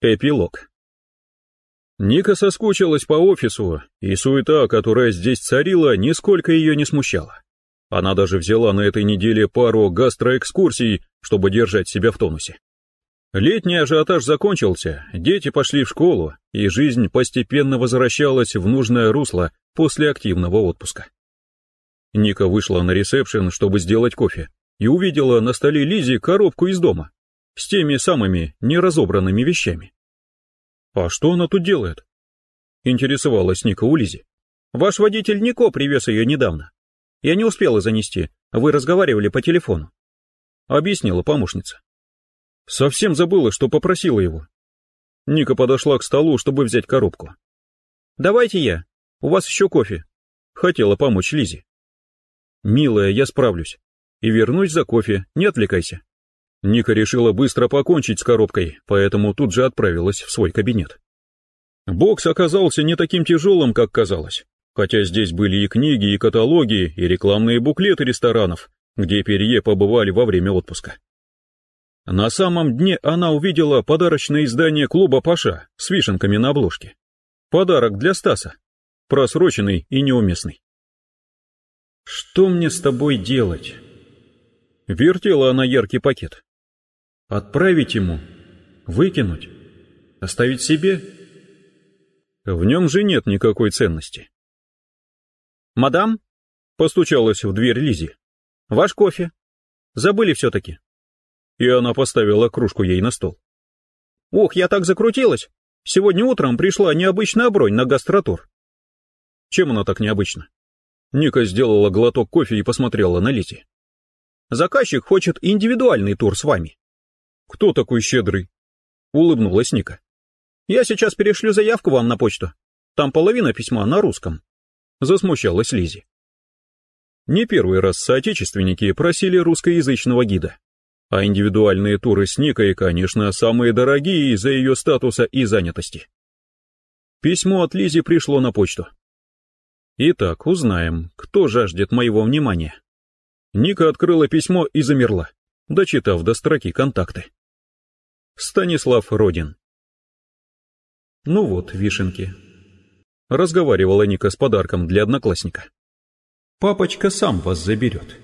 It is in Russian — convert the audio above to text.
Эпилог. Ника соскучилась по офису, и суета, которая здесь царила, нисколько ее не смущала. Она даже взяла на этой неделе пару гастроэкскурсий, чтобы держать себя в тонусе. Летний ажиотаж закончился, дети пошли в школу, и жизнь постепенно возвращалась в нужное русло после активного отпуска. Ника вышла на ресепшн, чтобы сделать кофе, и увидела на столе Лизи коробку из дома с теми самыми неразобранными вещами. «А что она тут делает?» — интересовалась Ника у Лизи. «Ваш водитель Нико привез ее недавно. Я не успела занести, вы разговаривали по телефону», — объяснила помощница. Совсем забыла, что попросила его. Ника подошла к столу, чтобы взять коробку. «Давайте я, у вас еще кофе», — хотела помочь Лизе. «Милая, я справлюсь. И вернусь за кофе, не отвлекайся». Ника решила быстро покончить с коробкой, поэтому тут же отправилась в свой кабинет. Бокс оказался не таким тяжелым, как казалось, хотя здесь были и книги, и каталоги, и рекламные буклеты ресторанов, где Перье побывали во время отпуска. На самом дне она увидела подарочное издание клуба Паша с вишенками на обложке. Подарок для Стаса, просроченный и неуместный. «Что мне с тобой делать?» Вертела она яркий пакет. Отправить ему? Выкинуть? Оставить себе? В нем же нет никакой ценности. «Мадам?» — постучалась в дверь Лизи. «Ваш кофе. Забыли все-таки». И она поставила кружку ей на стол. «Ох, я так закрутилась! Сегодня утром пришла необычная бронь на гастротур». Чем она так необычна? Ника сделала глоток кофе и посмотрела на Лизи. «Заказчик хочет индивидуальный тур с вами. «Кто такой щедрый?» — улыбнулась Ника. «Я сейчас перешлю заявку вам на почту. Там половина письма на русском». Засмущалась Лизи. Не первый раз соотечественники просили русскоязычного гида. А индивидуальные туры с Никой, конечно, самые дорогие из-за ее статуса и занятости. Письмо от Лизи пришло на почту. Итак, узнаем, кто жаждет моего внимания. Ника открыла письмо и замерла, дочитав до строки контакты. Станислав Родин. Ну вот, вишенки. Разговаривала Ника с подарком для одноклассника. Папочка сам вас заберет.